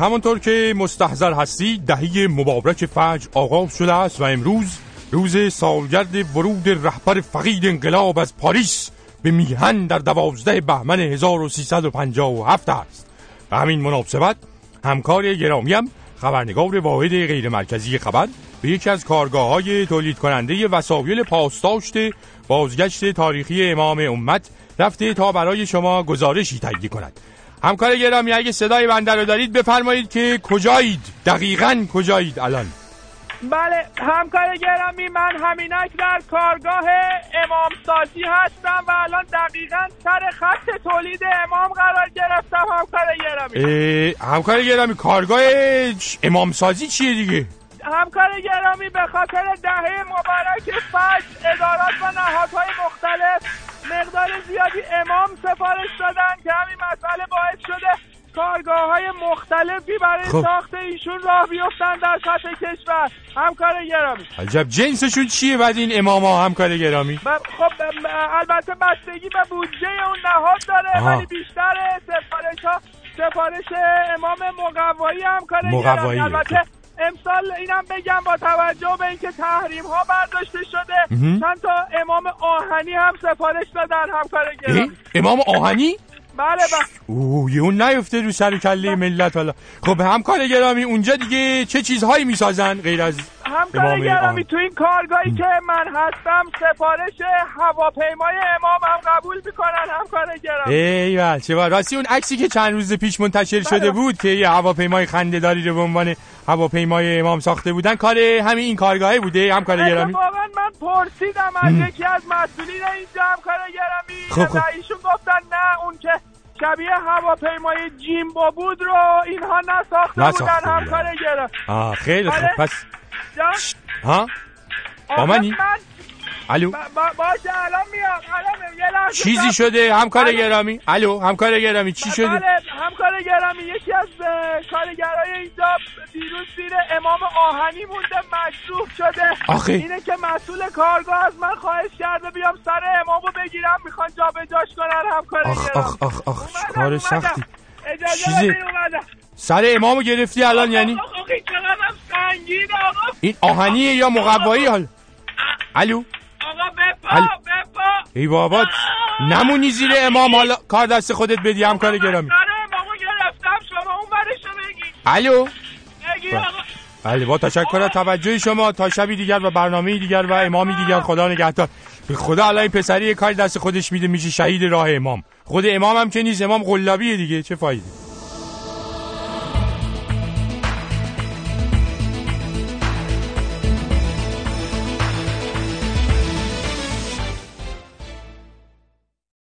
همانطور که مستحضر هستی دهی مبارک فجر آغاز شده است و امروز روز سالگرد ورود رهبر فقید انقلاب از پاریس به میهن در دوازده بهمن 1357 است. و همین مناسبت همکار گرامیم خبرنگار واحد غیر مرکزی خبر به یکی از کارگاه های تولید کننده وسایل پاسداشت بازگشت تاریخی امام امت رفته تا برای شما گزارشی تهیه کند. همکار گرامی اگه صدای بنده رو دارید بفرمایید که کجایید؟ دقیقا کجایید الان؟ بله همکار گرامی من همینک در کارگاه امام سازی هستم و الان دقیقا سر خط تولید امام قرار گرفتم همکار گرامی. همکار گرامی کارگاه امام سازی چیه دیگه؟ همکار گرامی به خاطر دهه مبارک فجر ادارات و نهادهای مختلف مقدار زیادی امام سفارش دادن که همین مسئله باعث شده کارگاه های مختلفی برای خب. ساخت ایشون راه بیفتن در سطح کشور. همکار گرامی. عجب جنسشون چیه بعد این امام ها همکار گرامی؟ خب البته بستگی به بودجه اون نهاد داره ولی بیشتر سفارش ها سفارش امام مقوایی همکار گرامی. البته امسال اینم بگم با توجه به اینکه تحریم ها برداشته شده چند تا امام آهنی هم سفارش دادن همکار گرامی. امام آهنی؟ بله بله. اوه یه اون نیفته رو سر کله ملت حالا. خب همکار گرامی اونجا دیگه چه چیزهایی می‌سازن غیر از همکار گرامی تو این کارگاهی که من هستم سفارش هواپیمای امام هم قبول می‌کنن همکار گرامی. ایول چه راستی اون عکسی که چند روز پیش منتشر بله. شده بود که یه هواپیمای خنده‌داری رو به عنوان هواپیمای امام ساخته بودن کار همین این کارگاهی بوده همکار گرامی؟ واقعا من پرسیدم از یکی از مسئولین اینجا همکار گرامی. خب خب. ایشون گفتن نه اون که شبیه هواپیمای جیمبو بود رو اینها نساخته, بودن همکار گرامی. آه خیلی خوب پس ها؟ با منی؟ الو؟ باشه الان میام. الان چیزی شده؟ همکار گرامی؟ الو؟ همکار گرامی چی شده؟ بله همکار گرامی یکی از کارگرای اینجا دیروز زیر امام آهنی مونده مجروح شده. آخه. اینه که مسئول کارگاه از من خواهش کرده بیام سر امامو بگیرم می‌خوان جابجاش کنن همکار آخ آخ آخ آخ کار سختی. بدین سر امامو گرفتی الان یعنی؟ آخ سنگین آقا این آهنیه یا مقوایی؟ حال الو؟ بپا بپا. ای بابا نمونی زیر امام. حالا کار دست خودت بدی هم کار گرامی. الو؟ آقا. بله با تشکر از توجه شما. تا شبی دیگر و برنامه دیگر و امامی دیگر خدا نگهدار. به خدا الان پسری کار دست خودش میده میشه شهید راه امام. خود امام هم که نیست امام قلابیه دیگه چه فایده؟